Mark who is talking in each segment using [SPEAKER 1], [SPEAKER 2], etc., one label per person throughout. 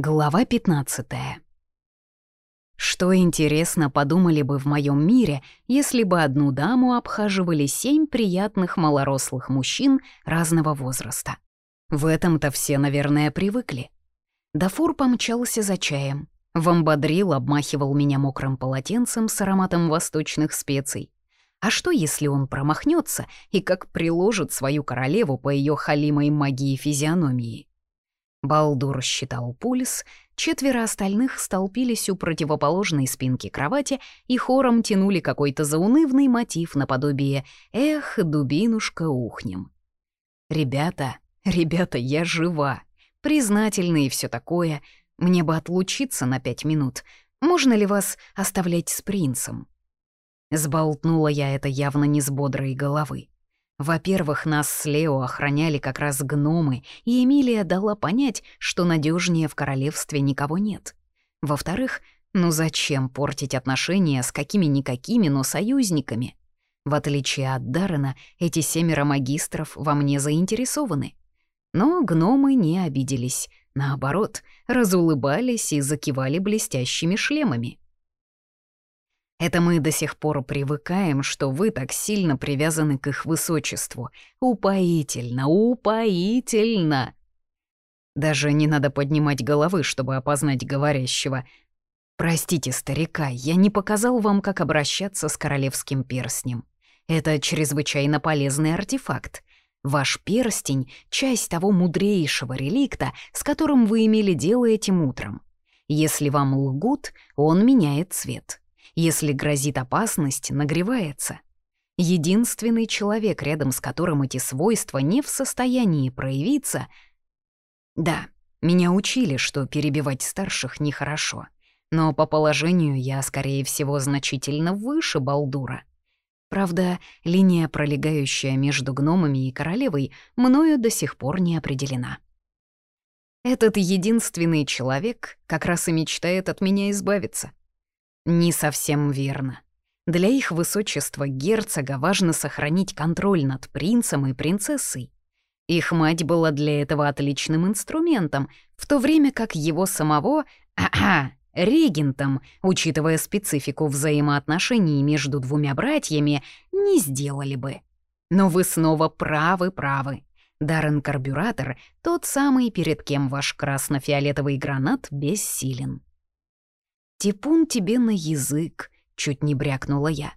[SPEAKER 1] Глава 15 Что интересно подумали бы в моем мире, если бы одну даму обхаживали семь приятных малорослых мужчин разного возраста? В этом-то все, наверное, привыкли. Дафур помчался за чаем. Вамбадрил обмахивал меня мокрым полотенцем с ароматом восточных специй. А что, если он промахнется и как приложит свою королеву по ее халимой магии физиономии? Балдур считал пульс, четверо остальных столпились у противоположной спинки кровати и хором тянули какой-то заунывный мотив наподобие «Эх, дубинушка, ухнем». «Ребята, ребята, я жива, признательна и все такое. Мне бы отлучиться на пять минут. Можно ли вас оставлять с принцем?» Сболтнула я это явно не с бодрой головы. Во-первых, нас с Лео охраняли как раз гномы, и Эмилия дала понять, что надежнее в королевстве никого нет. Во-вторых, ну зачем портить отношения с какими-никакими, но союзниками? В отличие от Даррена, эти семеро магистров во мне заинтересованы. Но гномы не обиделись, наоборот, разулыбались и закивали блестящими шлемами. Это мы до сих пор привыкаем, что вы так сильно привязаны к их высочеству. Упоительно, упоительно. Даже не надо поднимать головы, чтобы опознать говорящего. Простите, старика, я не показал вам, как обращаться с королевским перстнем. Это чрезвычайно полезный артефакт. Ваш перстень — часть того мудрейшего реликта, с которым вы имели дело этим утром. Если вам лгут, он меняет цвет. Если грозит опасность, нагревается. Единственный человек, рядом с которым эти свойства не в состоянии проявиться... Да, меня учили, что перебивать старших нехорошо. Но по положению я, скорее всего, значительно выше Балдура. Правда, линия, пролегающая между гномами и королевой, мною до сих пор не определена. Этот единственный человек как раз и мечтает от меня избавиться. Не совсем верно. Для их высочества герцога важно сохранить контроль над принцем и принцессой. Их мать была для этого отличным инструментом, в то время как его самого, а регентом, учитывая специфику взаимоотношений между двумя братьями, не сделали бы. Но вы снова правы-правы. Даррен Карбюратор — тот самый, перед кем ваш красно-фиолетовый гранат бессилен. «Типун тебе на язык», — чуть не брякнула я.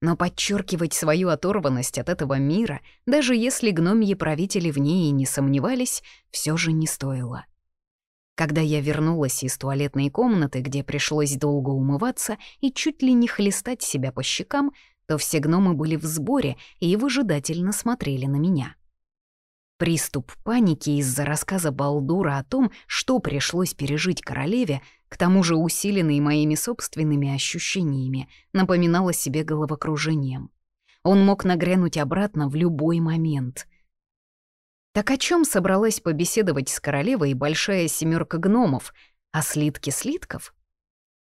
[SPEAKER 1] Но подчеркивать свою оторванность от этого мира, даже если гномьи правители в ней и не сомневались, все же не стоило. Когда я вернулась из туалетной комнаты, где пришлось долго умываться и чуть ли не хлестать себя по щекам, то все гномы были в сборе и выжидательно смотрели на меня. Приступ паники из-за рассказа Балдура о том, что пришлось пережить королеве, к тому же усиленный моими собственными ощущениями, напоминал о себе головокружением. Он мог нагрянуть обратно в любой момент. Так о чем собралась побеседовать с королевой большая семерка гномов? О слитке слитков?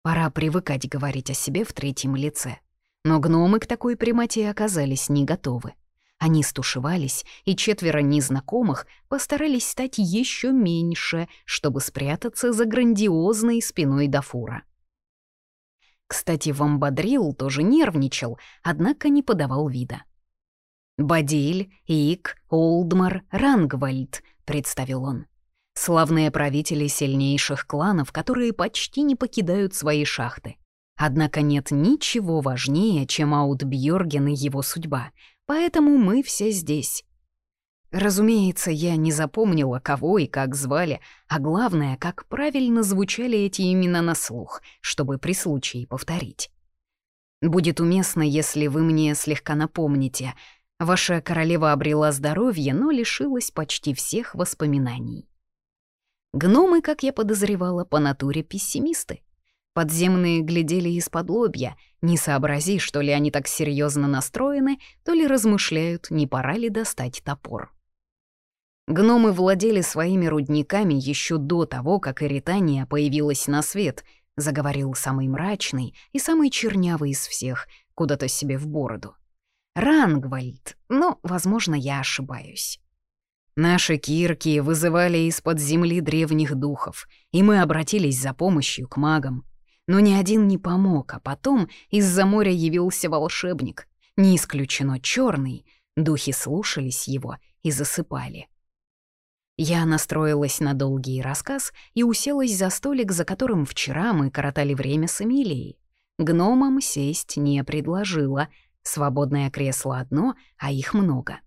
[SPEAKER 1] Пора привыкать говорить о себе в третьем лице. Но гномы к такой прямоте оказались не готовы. Они стушевались, и четверо незнакомых постарались стать еще меньше, чтобы спрятаться за грандиозной спиной Дафура. Кстати, Вамбадрил тоже нервничал, однако не подавал вида. «Бадиль, Ик, Олдмар, Рангвальд», — представил он. «Славные правители сильнейших кланов, которые почти не покидают свои шахты. Однако нет ничего важнее, чем Аутбьорген и его судьба, поэтому мы все здесь. Разумеется, я не запомнила, кого и как звали, а главное, как правильно звучали эти имена на слух, чтобы при случае повторить. Будет уместно, если вы мне слегка напомните. Ваша королева обрела здоровье, но лишилась почти всех воспоминаний. Гномы, как я подозревала, по натуре пессимисты. Подземные глядели из-под лобья, не сообрази, что ли они так серьезно настроены, то ли размышляют, не пора ли достать топор. Гномы владели своими рудниками еще до того, как Эритания появилась на свет, заговорил самый мрачный и самый чернявый из всех, куда-то себе в бороду. Рангвальд, но, возможно, я ошибаюсь. Наши кирки вызывали из-под земли древних духов, и мы обратились за помощью к магам. Но ни один не помог, а потом из-за моря явился волшебник. Не исключено черный. Духи слушались его и засыпали. Я настроилась на долгий рассказ и уселась за столик, за которым вчера мы коротали время с Эмилией. Гномам сесть не предложила. Свободное кресло одно, а их много.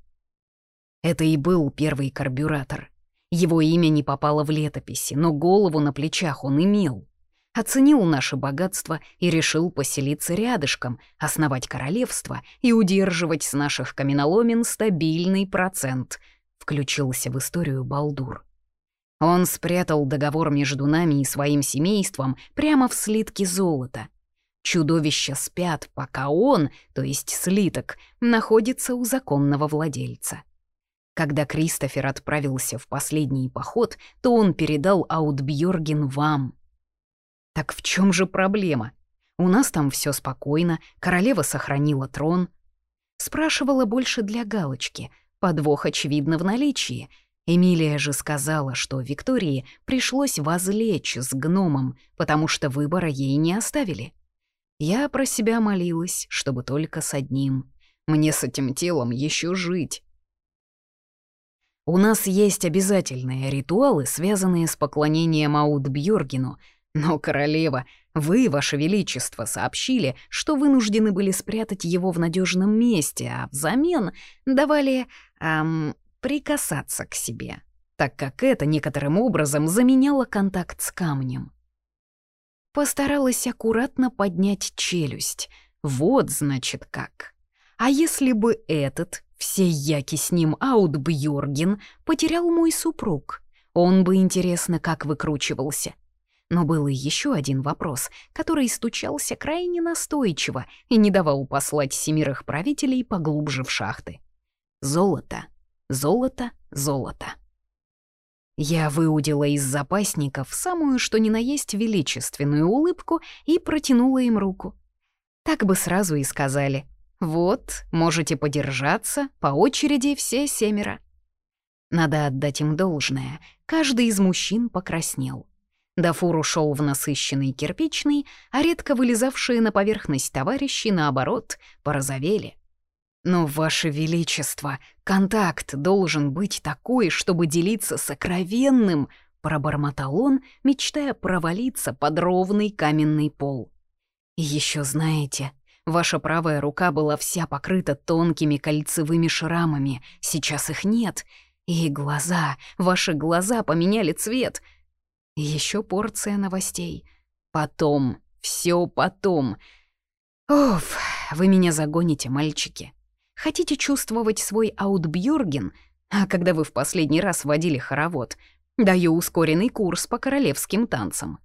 [SPEAKER 1] Это и был первый карбюратор. Его имя не попало в летописи, но голову на плечах он имел. Оценил наше богатство и решил поселиться рядышком, основать королевство и удерживать с наших каменоломен стабильный процент. Включился в историю Балдур. Он спрятал договор между нами и своим семейством прямо в слитке золота. Чудовища спят, пока он, то есть слиток, находится у законного владельца. Когда Кристофер отправился в последний поход, то он передал Аутбьорген вам. Так в чем же проблема? У нас там все спокойно, королева сохранила трон. Спрашивала больше для галочки, подвох очевидно в наличии. Эмилия же сказала, что Виктории пришлось возлечь с гномом, потому что выбора ей не оставили. Я про себя молилась, чтобы только с одним. Мне с этим телом еще жить. У нас есть обязательные ритуалы, связанные с поклонением Аутбьоргену, но, королева, вы, ваше величество, сообщили, что вынуждены были спрятать его в надежном месте, а взамен давали, эм, прикасаться к себе, так как это некоторым образом заменяло контакт с камнем. Постаралась аккуратно поднять челюсть. Вот, значит, как. А если бы этот все яки с ним Аутбьорген потерял мой супруг. Он бы, интересно, как выкручивался. Но был и еще один вопрос, который стучался крайне настойчиво и не давал послать семерых правителей поглубже в шахты. Золото, золото, золото. Я выудила из запасников самую что ни на есть величественную улыбку и протянула им руку. Так бы сразу и сказали вот, можете подержаться, по очереди все семеро. Надо отдать им должное, каждый из мужчин покраснел. Дафур ушел в насыщенный кирпичный, а редко вылезавшие на поверхность товарищи, наоборот, порозовели. «Но, Ваше Величество, контакт должен быть такой, чтобы делиться сокровенным», — пробормотал он, мечтая провалиться под ровный каменный пол. «И еще знаете, Ваша правая рука была вся покрыта тонкими кольцевыми шрамами, сейчас их нет. И глаза, ваши глаза поменяли цвет. Еще порция новостей. Потом, все потом. Оф, вы меня загоните, мальчики. Хотите чувствовать свой аутбьорген? А когда вы в последний раз водили хоровод? Даю ускоренный курс по королевским танцам.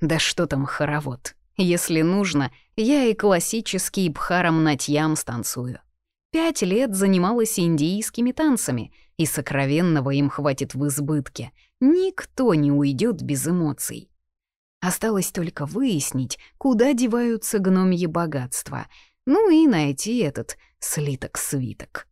[SPEAKER 1] Да что там хоровод? Если нужно, я и классический бхарам натьям станцую. Пять лет занималась индийскими танцами, и сокровенного им хватит в избытке. Никто не уйдет без эмоций. Осталось только выяснить, куда деваются гномьи богатства, ну и найти этот слиток-свиток.